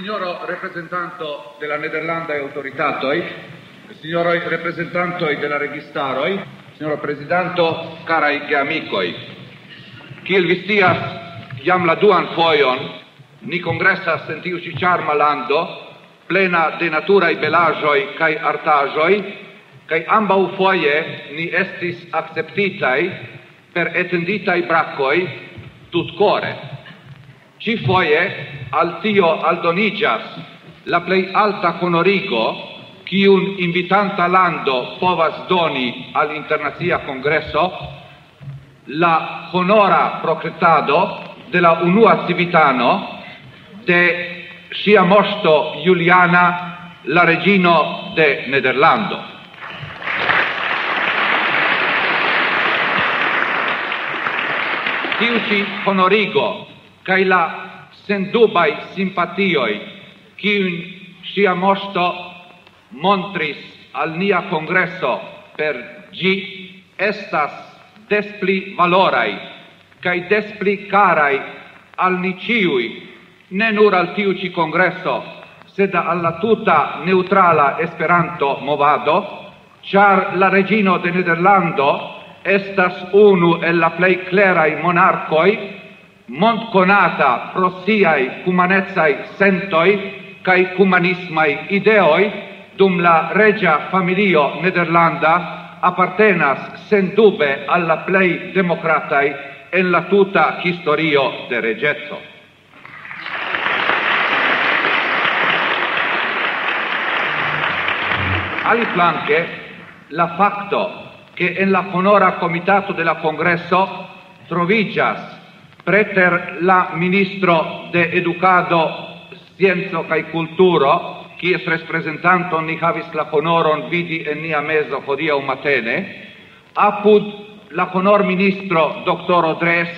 Signoro rappresentante della Nederlanda e autoritatoi, signoro rappresentante della registaroi, signoro presidanto, carai amicoi, kiel vi scias, jam la duan foion ni congressa sentiuci charma lando, plena de natura i belaĵoj kai artajoi, kai ambau foie ni estis acceptitai per etenditaj tut core. Ci foie al tio aldonigas la plei alta honorigo kiun invitanta lando povas doni al internacia congresso la honora procretado de la unua civitano de sia mosto Juliana la regino de Nederlando. Tiuci honorigo cae la sendubai simpatioi cium sia mosto montris al nia congresso per gi estas despli valorai cae despli carai al ni ciui ne nur al tiu ci congresso sed alla tuta neutrala esperanto movado char la regino de Nederlando estas unu el la plei clerai monarcoi mont conata pro siai cumanezai sentoi cae cumanismai ideoi, dum la regia familio nederlanda appartenas sendube alla plei democratai en la tuta historio de regezzo. Ali flanque, la facto che en la honora comitato della congresso trovigas preter la ministro de educado scienzo kaj kulturo kies representanto ni havis la honoron vidi en nia mezo hodiaŭ matene apud la honor ministro dr. Odres,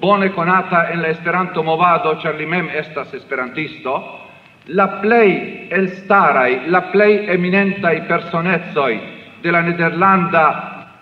bone konata en la Esperanto movado char li mem estas esperantisto la plej elstaraj la plej eminentai personezoi de la nederlanda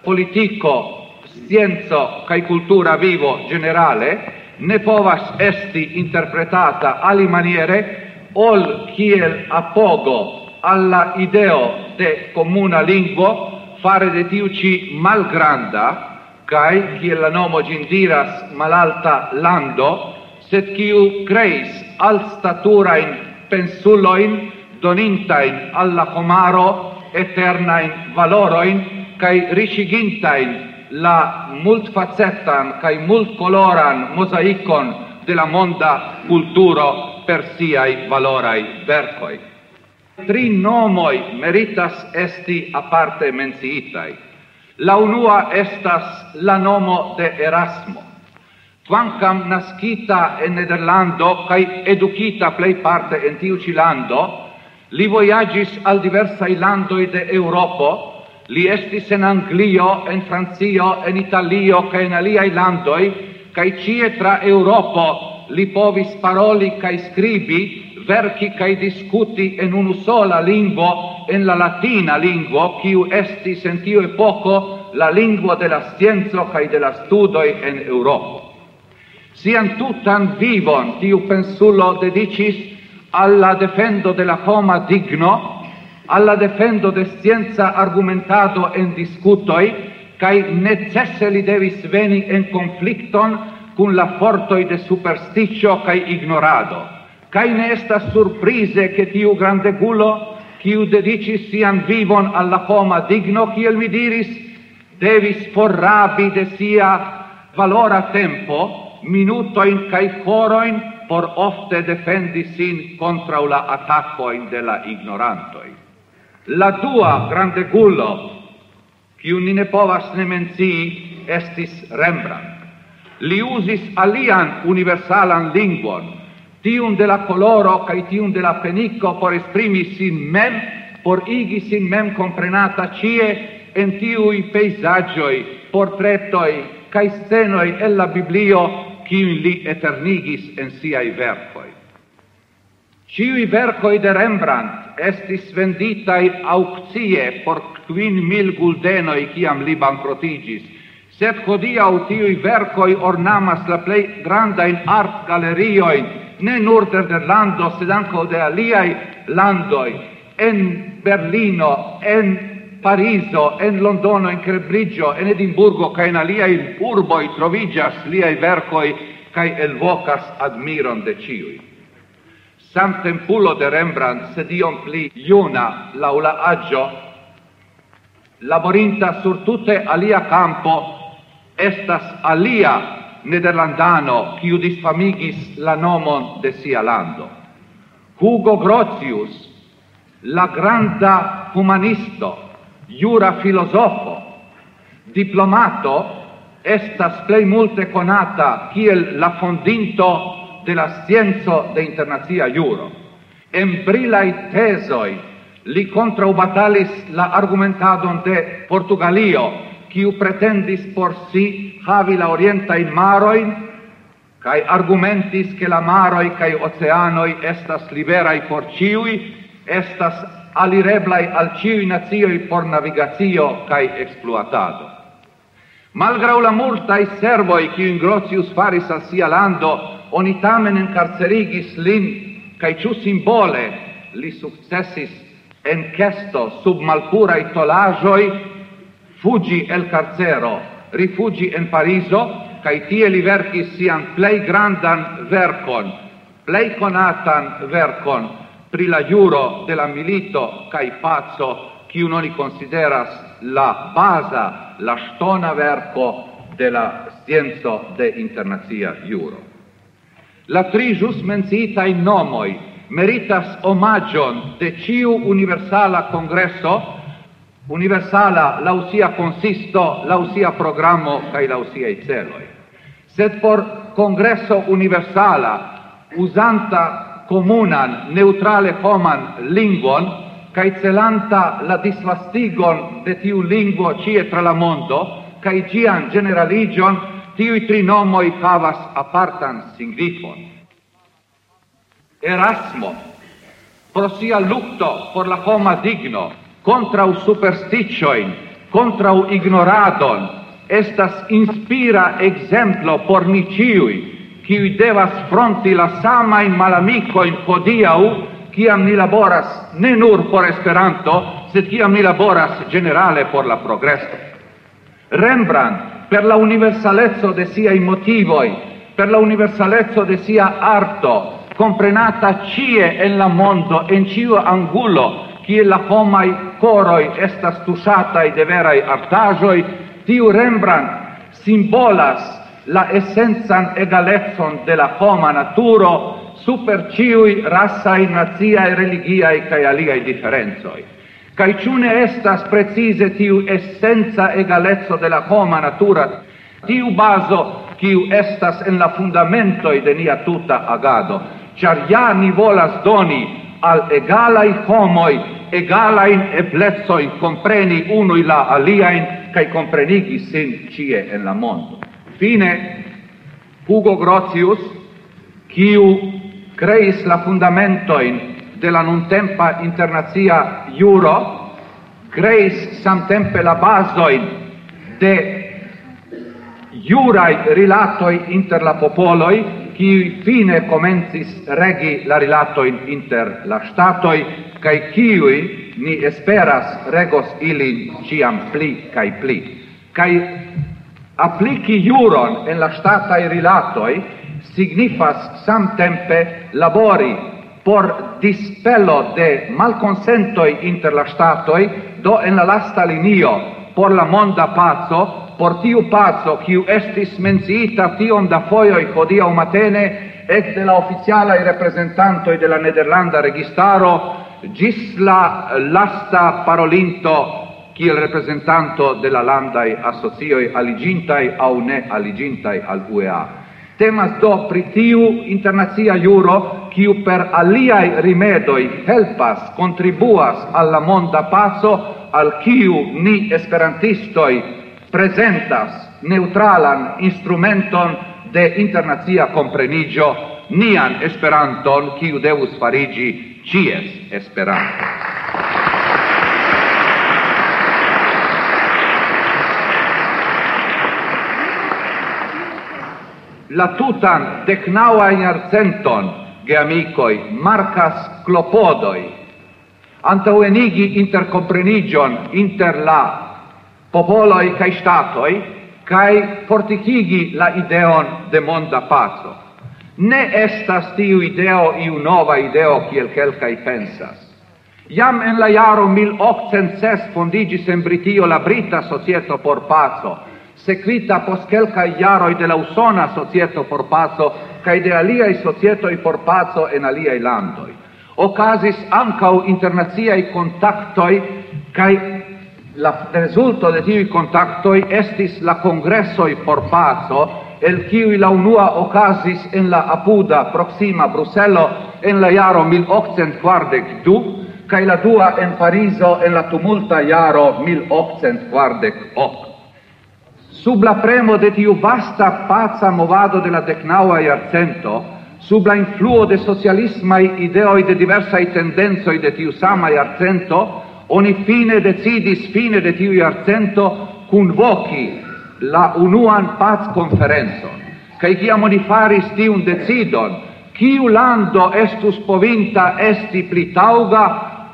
politico scienzo cae cultura vivo generale ne povas esti interpretata ali maniere ol kiel apogo alla ideo de comuna lingua fare de tiu ci malgranda cae kiel la nomo gin diras malalta lando sed kiu creis al statura in pensuloin donintain alla comaro eternain valoroin cae ricigintain la multfacettan kai multcoloran mosaicon de la monda culturo per siai valorai vercoi. Tri nomoi meritas esti aparte menciitai. La unua estas la nomo de Erasmo. Quancam nascita en Nederlando kai edukita plej parte en tiu cilando, li voyagis al diversai landoi de Europo, Li estis en Anglio, en Francio, en Italio, ca in aliai landoi, ca cie tra Europo li povis paroli ca scribi, verci ca discuti en unu sola lingua, en la latina lingua, quiu estis en tiu epoco la lingua de la scienzo ca de la studoi en Europo. Sian tutan vivon tiu pensulo dedicis alla defendo de la homa digno, alla defendo de scienza argumentado en discutoi, cae necesse li devis veni en conflicton cun la fortoi de supersticio cae ignorado. Cae ne estas surprise che tiu grandegulo, quiu dedicis sian vivon alla homa digno, kiel mi diris, devis forrabi de sia valora tempo, minutoin cae foroin, por ofte defendi sin contra la attacoin de la ignorantoi. La tua grande culo qui ni ne povas ne mencii, estis Rembrandt. Li usis alian universalan lingvon, tiun de la coloro cae tiun de la penico por esprimi sin mem, por igi sin mem comprenata cie en tiui peisagioi, portretoi, cae scenoi e la Biblio, qui li eternigis en siai vercoi. Ciui vercoi de Rembrandt estis venditai auccie por quin mil guldenoi ciam li bancrotigis, sed hodiau tiui vercoi ornamas la plei grandain art galerioin, ne nur de Nederlando, sed anco de aliai landoi, en Berlino, en Pariso, en Londono, en Crebrigio, en Edimburgo, ca in aliai urboi trovigas liai vercoi, cae elvocas admiron de ciui samtempulo de Rembrandt, sed iom pli iuna laula agio, laborinta sur tute alia campo, estas alia nederlandano quiu disfamigis la nomon de sia lando. Hugo Grotius, la granda humanisto, jura filosofo, diplomato, estas plei multe conata kiel la fondinto de la scienzo de internazia juro. En brilai tesoi li contraubatalis la argumentadon de Portugalio, quiu pretendis por si havi la orienta in maroin, cae argumentis che la maroi cae oceanoi estas liberai por ciui, estas alireblai al ciui nazioi por navigatio cae exploatado. Malgrau la multai servoi, qui in Grotius faris al sia lando, oni tamen encarcerigis lin, cae ciu simbole li successis en cesto sub malpurai tolajoi fugi el carcero, rifugi en Pariso, cae tie li vercis sian plei grandan vercon, plei conatan vercon, pri la giuro de la milito cae pazzo, ciu non li consideras la basa, la stona verco de la scienzo de internazia giuro. La tri jus in nomoi meritas omagion de ciu universala congresso, universala lausia consisto, lausia programo cae i celoi. Sed por congresso universala, usanta comunan, neutrale homan lingvon, cae celanta la disvastigon de tiu lingvo cie tra la mondo, cae gian generaligion tiui tri nomoi havas apartan signifon. Erasmo, pro sia lucto por la homa digno, contra contrau supersticioin, u ignoradon, estas inspira exemplo por ni ciui, qui devas fronti la sama in malamico in podiau, kiam ni laboras ne nur por Esperanto, sed kiam ni laboras generale por la progresso. Rembrandt per la universalezzo de sia motivoi, per la universalezzo de sia arto, comprenata cie en la mondo, en ciu angulo, kie la homai coroi estas tusatai de verai artajoi, tiu Rembrandt simbolas la essenzan egalezon de la homa naturo super ciui rassai, naziai, religiai cae aliai differenzoi. Cai ciune estas precize tiu essenza egalezzo de la homa natura, tiu baso kiu estas en la fundamentoi de nia tuta agado, char ja ni volas doni al egalai homoi egalain eblezoin compreni unui la aliain cae comprenigi sin cie en la mondo. Fine, Hugo Grotius, kiu creis la fundamentoin de la nuntempa internazia juro, creis samtempe la basoin de iurai rilatoi inter la popoloi, qui fine comencis regi la rilatoin inter la statoi, cae ciui ni esperas regos ilin ciam pli cae pli. Cae applici juron en la statai rilatoi signifas samtempe labori por dispello de malconsentoi inter la statoi, do en la lasta linio, por la monda pazzo, por tiu pazzo, quiu estis menciita tion da foioi hodiau matene, ec de la oficialai representantoi de la Nederlanda registaro, gis la lasta parolinto kiel representanto de la landai associoi aligintai au ne aligintai al UEA. Temas do pri tiu internacia juro, kiu per aliai rimedoi helpas, contribuas alla monda paso, al kiu ni esperantistoi presentas neutralan instrumenton de internacia comprenigio nian esperanton, kiu devus farigi cies esperanto. la tutan decnaua ge amicoi, marcas clopodoi antauenigi intercomprenigion inter la popoloi cae statoi cae fortichigi la ideon de monda pazzo. Ne estas tiu ideo iu nova ideo kiel quelcae pensas. Jam en la jaro 1806 fondigis en Britio la Brita Societo por Pazzo, sequita post quelcae iaroi de la usona societo por paso cae de aliai societoi por paso en aliai landoi. Ocasis ancau internaziai contactoi cae la resulto de tivi contactoi estis la congressoi por paso, el kiui la unua ocasis en la apuda proxima Brusello en la jaro 1842, cae la dua en Pariso en la tumulta jaro 1848 sub la premo de tiu vasta paca movado de la decnaua iarcento, sub la influo de socialismai ideoi de diversai tendenzoi de tiu sama iarcento, oni fine decidis fine de tiu iarcento convoci la unuan paz conferenzon. Cai ciam oni faris tiun decidon, ciu lando estus povinta esti pli tauga,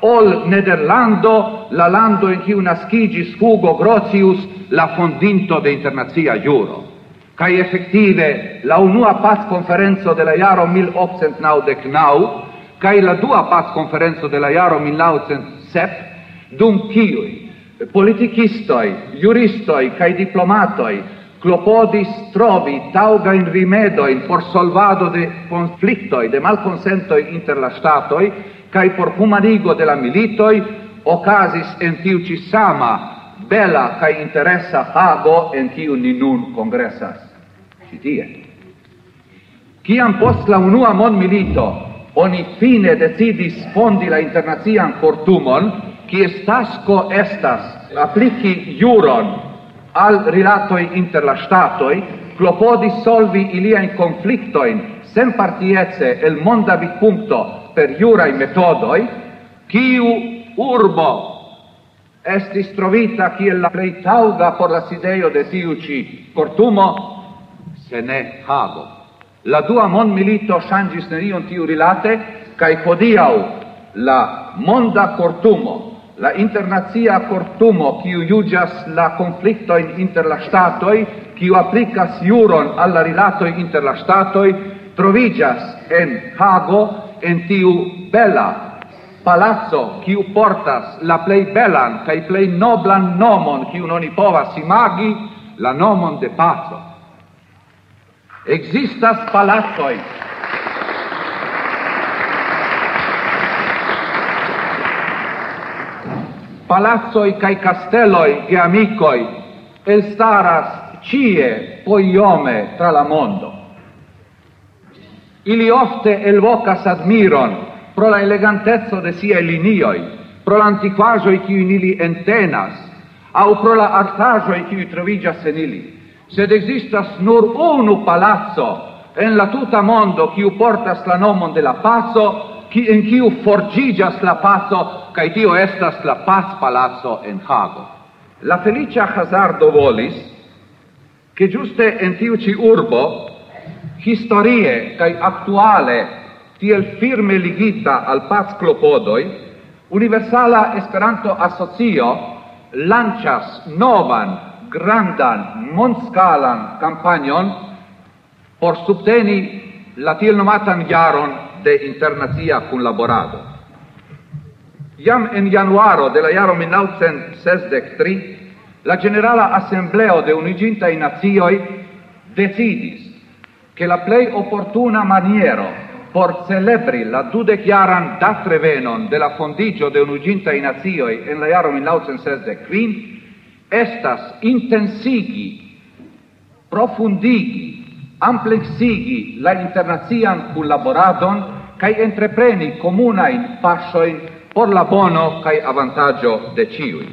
ol Nederlando, la lando in ciu nascigis Hugo Grotius, la fondinto de internazia juro, cae effective la unua paz conferenzo de la iaro 1899, cae la dua paz conferenzo de la iaro 1907, dum kiui politicistoi, juristoi cae diplomatoi clopodis trovi remedo in por solvado de conflictoi, de malconsentoi inter la statoi, cae por humanigo de la militoi, ocasis en tiu ci sama bella kaj interessa hago en kiu ni nun kongresas. Ĉi tie. Kiam post la unua mondmilito oni fine decidis fondi la internazian kortumon, kies tasko estas applici juron al rilatoi inter la statoi clopodi solvi ilia in konfliktojn sem partiece el monda punto per jurai metodoi kiu urbo estis trovita kiel la plei tauga por la sideio de tiu ci cortumo, se ne hago. La dua mon milito shangis nenion tiu rilate, cae hodiau la monda cortumo, la internazia cortumo, kiu iugias la conflictoin inter la statoi, kiu applicas juron alla rilatoi inter la statoi, trovigas en Hago, en tiu bella palazzo kiu portas la plei belan kai plei noblan nomon quiu non i povas imagi, la nomon de paco. Existas palacoj. Palacoj kaj kasteloj geamikoj elstaras cie poiome tra la mondo. Ili ofte elvocas admiron, pro la elegantezzo de sia linioi, pro la antiquajoi qui in ili entenas, au pro la artajoi qui trovigas en ili. Sed existas nur unu palazzo en la tuta mondo qui portas la nomon de la pazzo, qui en chiu forgigas la passo, cae tio estas la paz palazzo en Hago. La felicia hazardo volis, che giuste en tiu ci urbo, historie cae actuale tiel firme ligita al paz clopodoi, Universala Esperanto Asocio lancias novan, grandan, monscalan campagnon por subteni la tiel nomatan jaron de internazia collaborado. Jam en januaro de la jaro 1963, la Generala Assembleo de Unigintai Nazioi decidis che la plei opportuna maniero por celebri la dudecjaran datrevenon de la fondigio de unuginta in azioi en la jaro 1965, estas intensigi, profundigi, amplexigi la internazian collaboradon cae entrepreni comunain passoin por la bono cae avantaggio de ciui.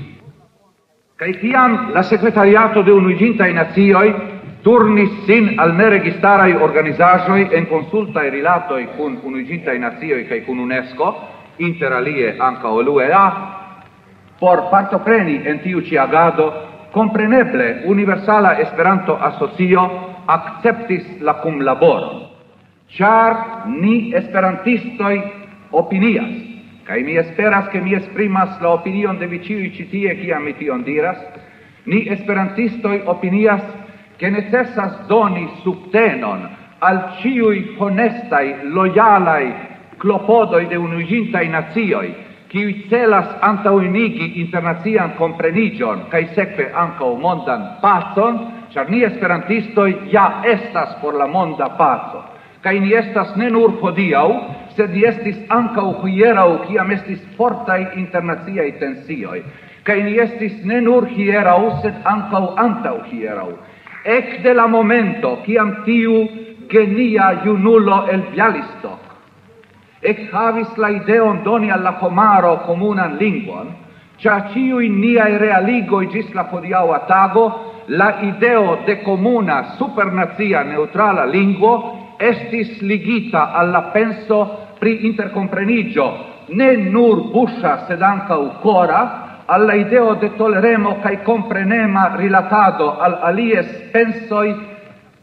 Cae tiam la secretariato de unuigintai nazioi turnis sin al neregistaraj organizajoi en konsultaj rilatoi cun Unuiĝintaj nazioi cae cun UNESCO, interalie anca l'UEA, por partopreni en tiu ci agado, compreneble Universala Esperanto Asocio acceptis la cum laboro, char ni esperantistoi opinias, cae mi esperas ke mi esprimas la opinion de viciui citie, ĉi tie mi tion diras, ni esperantistoi opinias che necessas doni subtenon al ciui honestai, loialai clopodoi de unuigintai nazioi, qui celas antauinigi internazian comprenigion, cae seque o mondan pacon, char ni esperantistoi ja estas por la monda paco, cae ni estas ne nur hodiau, sed ni estis ancau hierau, ciam estis fortai internaziai tensioi, cae ni estis ne nur hierau, sed ancau antau hierau, ec de la momento ciam tiu genia junulo el Bialistoc ec havis la ideon doni alla comaro comunan linguan, cia in niai realigoi gis la podiaua tago, la ideo de comuna supernazia neutrala linguo estis ligita alla penso pri intercomprenigio, ne nur buscia sed anca ucora, alla ideo de toleremo cae comprenema rilatado al alies pensoi,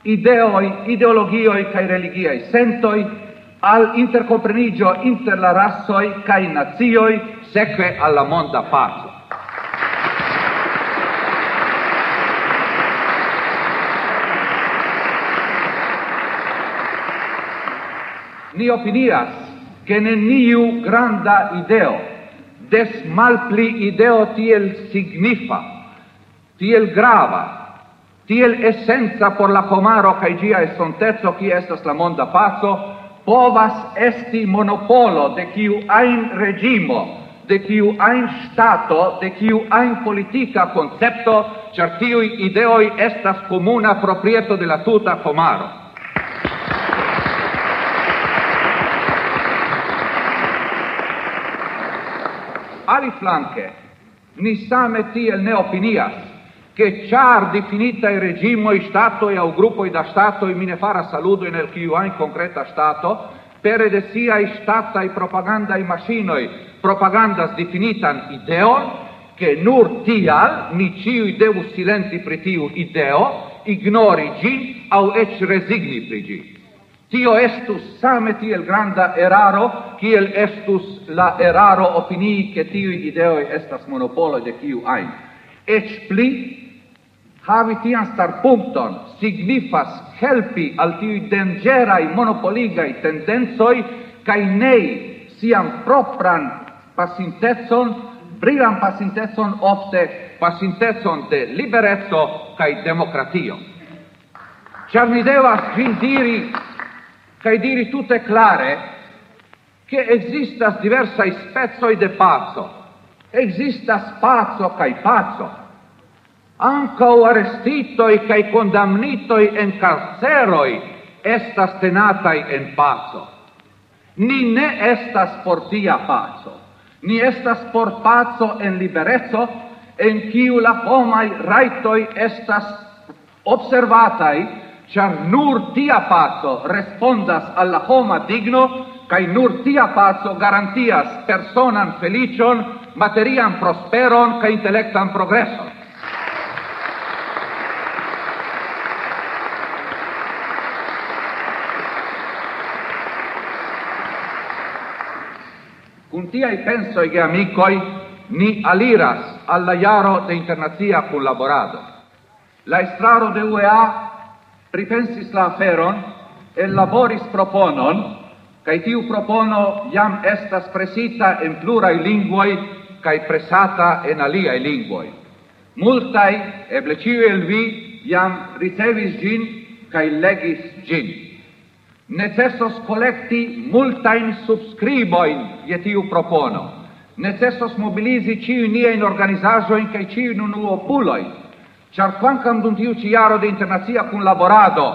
ideoi, ideologioi cae religiai sentoi, al intercomprenigio inter la rassoi cae nazioi, seque alla monda pace. Ni opinias che neniu granda ideo des malpli ideo tiel signifa, tiel grava, tiel essenza por la pomaro cae gia esontezzo, qui estas la monda pazzo, povas esti monopolo de quiu ein regimo, de quiu ein stato, de quiu ein politica concepto, certiui ideoi estas comuna proprieto de la tuta pomaro. ali flanque, ni same tiel ne opinias, che char definita i stato e au gruppoi da e mine fara saludo nel chiu in concreta stato, per ed sia i stata i propaganda i machinoi, propagandas definitan ideon, che nur tial ni ciu i devu silenti pritiu ideo, ignori gi au ec resigni prigi. Tio estus same tiel granda eraro, kiel estus la eraro opinii che tiui ideoi estas monopolo de kiu ain. Ec pli, havi tian starpunkton signifas helpi al tiui dangerai monopoligai tendenzoi kai nei sian propran pasintetson, brilan pasintetson, ofte pasintetson de liberezzo kai demokratio. Ciar mi devas vin diri cae diri tutte clare che existas diversae spezoi de pazzo. Existas pazzo cae pazzo. Ancau arrestitoi cae condamnitoi en carceroi estas tenatai en pazzo. Ni ne estas por tia pazzo. Ni estas por pazzo en liberezzo, en kiu la homai raitoi estas observatai, char nur tia paco respondas alla homa digno, cae nur tia paco garantias personan felicion, materian prosperon, cae intellectan progresson. Cun tiai pensoi che amicoi, ni aliras alla iaro de internazia collaborado. La estraro de UEA pripensis la aferon, ellaboris proponon, cae tiu propono jam estas presita in plurai lingvoi cae presata en aliai lingvoi. Multai, eble ciu el vi, jam ricevis gin cae legis gin. Necessos collecti multain subscriboin je tiu propono. Necessos mobilizi ciu nien organizazoin cae ciu nunuopuloin char quancam dum tiu ĉi jaro de internacia kunlaborado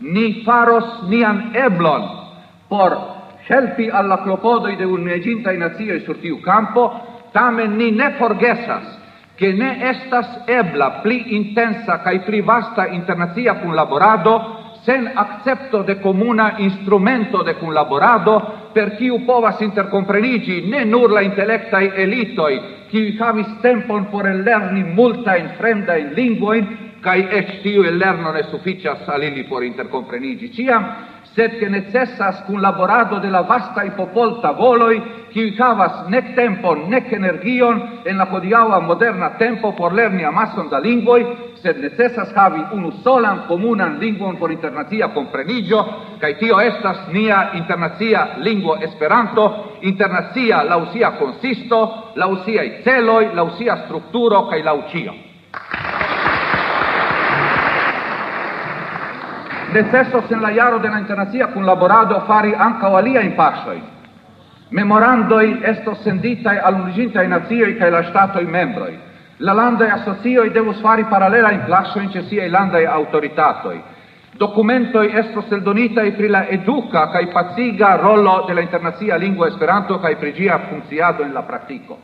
ni faros nian eblon por helpi alla la de de in nacioj sur tiu campo, tamen ni ne forgesas che ne estas ebla pli intensa cae pli vasta internazia internacia kunlaborado sen accepto de comuna instrumento de cunlaborado per kiu povas intercomprenigi ne nur la intelektaj elitoi qui havis tempon por ellerni multajn fremdajn lingvojn, kaj eĉ tiu ellerno ne sufiĉas al ili por intercomprenigi ciam sed che necessas cun laborado de la vastai popol tavoloi, qui havas nec tempo nec energion en la hodiaŭa moderna tempo por lerni amason da lingvoi, sed necessas havi unu solan comunan lingvon por internacia comprenigio, cae tio estas nia internacia lingvo Esperanto, internacia lausia consisto, lausiai celoi, lausia strukturo cae laucio. necessos en la iaro de la internacia kunlaborado fari anca o alia in pasoi. Memorandoi estos sendita al unuiĝintaj nazioi kaj la stato i membroi. La landaj asocioj devus fari paralelajn paŝojn ĉe siaj landaj autoritatoi. Documentoi estos e pri la educa cae paziga rollo de la internazia lingua Esperanto cae prigia funziado in la pratico.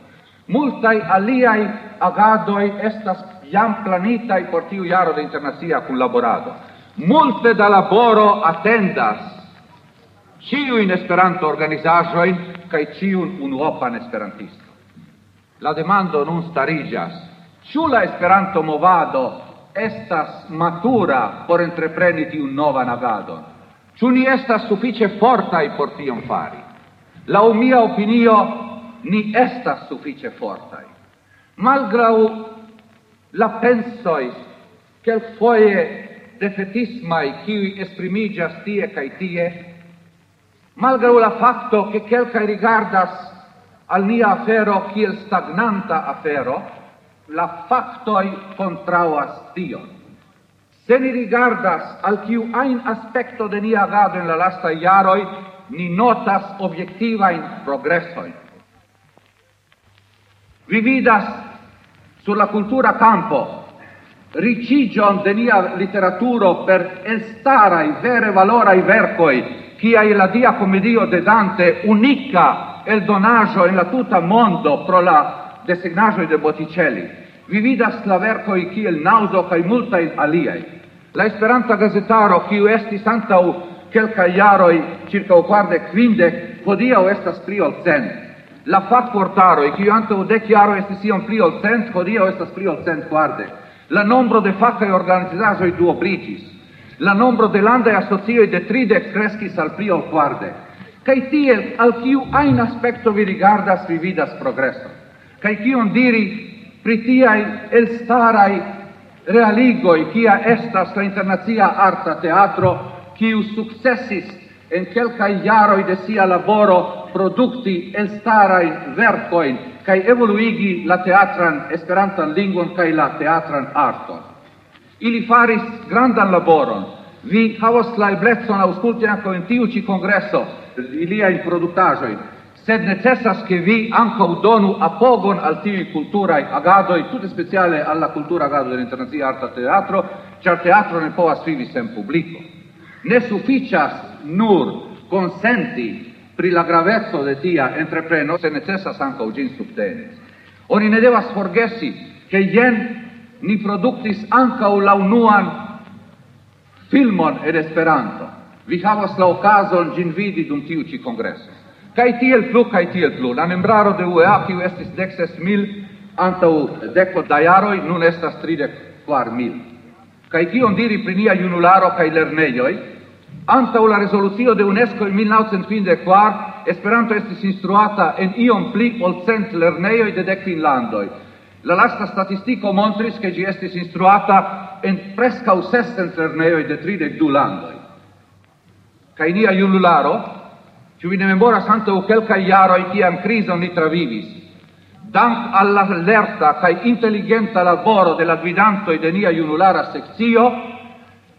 Multai aliai agadoi estas jam planitai por tiu iaro de internazia cunlaborado. Multe da laboro attendas ciu in Esperanto organizajoin kaj ciun unuopan esperantisto. La demando nun starigas. ciu la Esperanto movado estas matura por entrepreni un nova agadon? ciu ni estas suffice fortai por tion fari? La mia opinio ni estas suffice fortai. Malgrau la pensois, quel foie defetismai qui esprimigas tie cae tie, malgrau la facto che quelcae rigardas al nia afero kiel stagnanta afero, la factoi contrauas tion. Se ni rigardas al kiu ein aspecto de nia agado in la lasta iaroi, ni notas objektivain in Vi vidas sur la cultura campo ricigion de nia literaturo per elstarai, vere valorai vercoi, ciai la dia comedio de Dante unica el donajo en la tuta mondo pro la designajo de Botticelli. Vi vidas la vercoi kiel nauso cae il aliai. La Esperanta gazetaro, quiu esti santa u quelca iaroi, circa o quarde quinde, o estas pli ol cent. La fac portaroi, ante antau dec iaro esti sion pli ol cent, hodiau estas pli ol cent quarde la nombro de facaj organizaĵoj duobliĝis, la nombro de landa e associo de tride kreskis al prio quarde kai tie tiel, al kiu ajn aspecto vi rigardas, vi vidas progresso, kai kion diri pri el starai realigoi kia estas la internazia arta teatro, kiu successis en kelkaj jaroj de sia laboro produkti elstarajn verkojn kaj evoluigi la teatran esperantan lingvon kaj la teatran arton. Ili faris grandan laboron. Vi havos la eblecon aŭskulti ankaŭ en tiu ĉi kongreso iliajn produktaĵojn, sed necesas ke vi ankaŭ donu apogon al tiuj kulturaj agadoj, tute speciale al la kultura agado de internacia arta teatro, ĉar teatro ne povas vivi sen publiko. Ne sufiĉas nur konsenti pri la gravezzo de tia entrepreno se necessas anca ugin subteni. Oni ne devas forgesi che jen ni produktis anca la unuan filmon ed Esperanto. Vi havas la okazon gin vidi dum tiu ci congresso. Kai tiel plu, kai tiel plu. La membraro de UEA, kiu estis dexes mil, antau deco da jaroi, nun estas tridec quar mil. Kai kion diri pri nia junularo kai lerneioi, Anta la rezolucio de UNESCO in 1954, Esperanto estis instruata en iom pli ol cent lernejoj de dekvin landoi. La lasta statistiko montris ke ĝi estis instruata en preskaŭ sescent lernejoj de tridek du landoj. Kaj nia junularo, ĉu vi ne memoras antaŭ kelkaj jaroj kiam krizon ni travivis? Dank al la lerta kaj inteligenta laboro de la gvidantoj de nia junulara sekcio,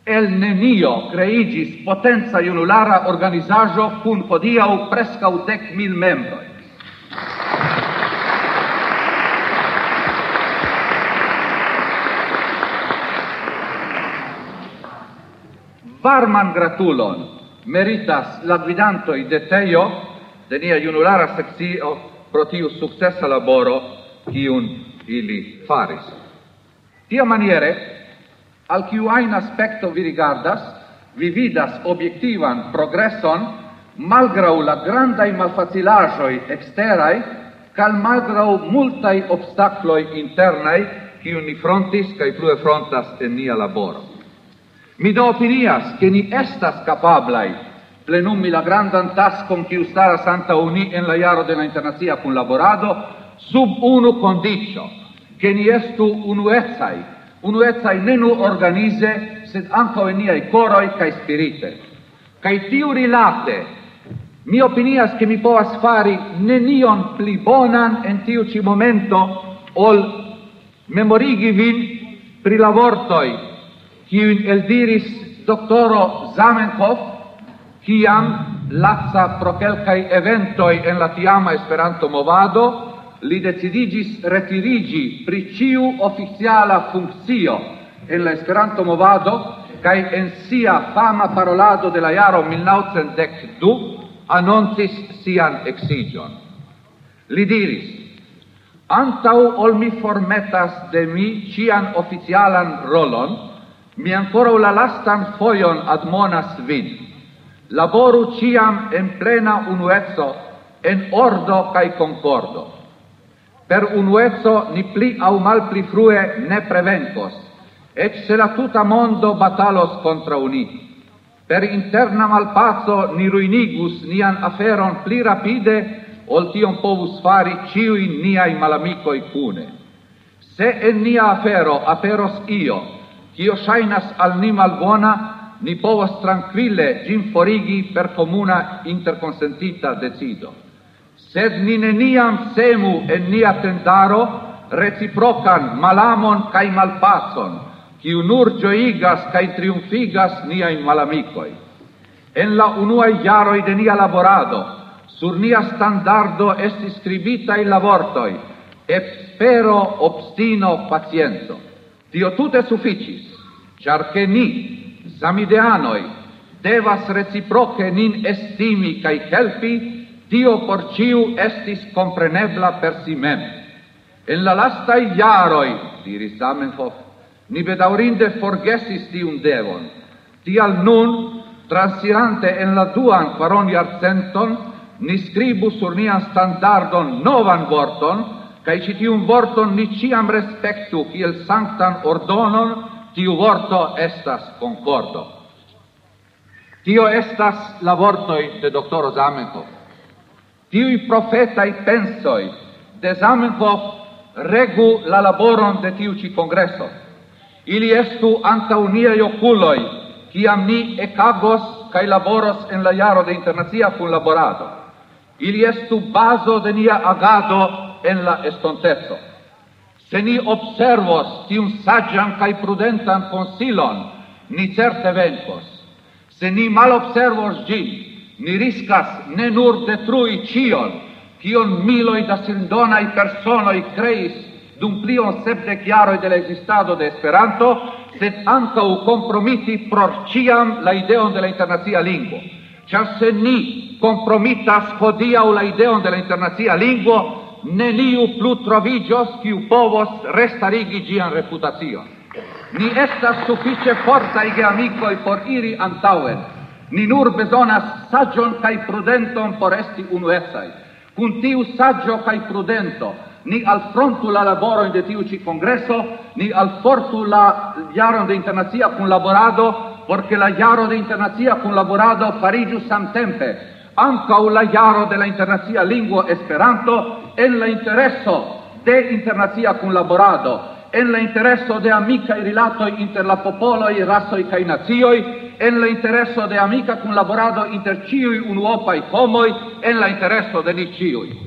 El nenio creigis potenza iunulara organizajo cun hodiau prescau dec mil membroi. Varman gratulon meritas la guidantoi de Teio, de nia iunulara seccio, pro tiu successa laboro, cium ili faris. Tia maniere, al quiu ajn aspecto vi rigardas, vi vidas objektivan progresson, malgrau la grandai malfacilaĵoj exterai, cal malgrau multai obstacloi internai, quiu ni frontis cae plue frontas en nia laboro. Mi do opinias che ni estas capablai plenumi la grandan tascon quiu stara Santa Uni en la iaro de la internazia cun laborado sub unu condicio, che ni estu unuecaj unuecaj ne nenu organize, sed anco in niai coroi cae spirite. Cae tiu rilate, mi opinias che mi povas fari nenion pli bonan en tiu ci momento ol memorigi vin pri la vortoi, kiujn eldiris doktoro Zamenhof, kiam lazza pro kelkaj eventoj en la tiama Esperanto-movado, li decidigis retirigi pri ciu oficiala funkcio en la Esperanto movado kaj en sia fama parolado de la jaro 1912 anoncis sian exigion. Li diris, antau ol mi formetas de mi cian oficialan rolon, mi ancora la lastan foion admonas vin. Laboru ciam en plena unuezzo, en ordo cae concordo per unuezzo ni pli au mal pli frue ne prevencos, ec se la tuta mondo batalos contra uni. Per interna malpazzo ni ruinigus nian aferon pli rapide, ol tion povus fari ciui niai malamicoi cune. Se en nia afero aperos io, cio shainas al ni malbona, ni povos tranquille gin forigi per comuna interconsentita decido sed ni neniam semu en nia tendaro reciprocan malamon cae malpacon, quiu nur gioigas cae triumfigas niain malamicoi. En la unuae iaroi de nia laborado, sur nia standardo est scribita in lavortoi, et spero obstino pacienzo. Tio tute sufficis, char che ni, zamideanoi, devas reciproce nin estimi cae helpi, tio por ciu estis comprenebla per si mem. En la lastai jaroi, diris Zamenhof, ni bedaurinde forgesis tiun devon. Tial nun, transirante en la duan quaron iarcenton, ni scribu sur nian standardon novan vorton, cae citium vorton ni ciam respectu kiel sanctan ordonon, tiu vorto estas concordo. Tio estas la vortoi de doctoro Zamenhof. Tiui profetai pensoi de Zamenhof regu la laboron de tiu ci congresso. Ili estu anta niai oculoi, ciam ni ecagos cae laboros en la jaro de internazia cun laborado. Ili estu baso de nia agado en la estontezzo. Se ni observos tiun sagian cae prudentan consilon, ni certe vencos. Se ni mal observos gin, Ni riscas ne nur detrui cion, cion miloi da sindonai personoi creis dum pli ol sepdec jaroi de la de Esperanto, sed ancau compromiti pro ciam la ideon de la internazia lingua. Ciam se ni compromitas hodiau la ideon de la internazia lingvo, neniu plu trovigios kiu povos restarigi gian reputacion. Ni estas suffice fortai geamicoi por iri antauen, Ni nur besonas sagion cae prudenton por esti unuetai. Cun tiu saggio cae prudento, ni alfrontu la laboron de tiu ci congresso, ni alfortu la jaron de internazia cun laborado, porque la jaro de internazia cun laborado farigiu samtempe, ancau la jaro de la internazia lingua esperanto, en la intereso de internazia cun laborado, en la intereso de amica i rilato inter la popolo i rasso i kai nazioi, en la intereso de amica cun laborado inter ciui unuopai homoi en la intereso de ni ciui.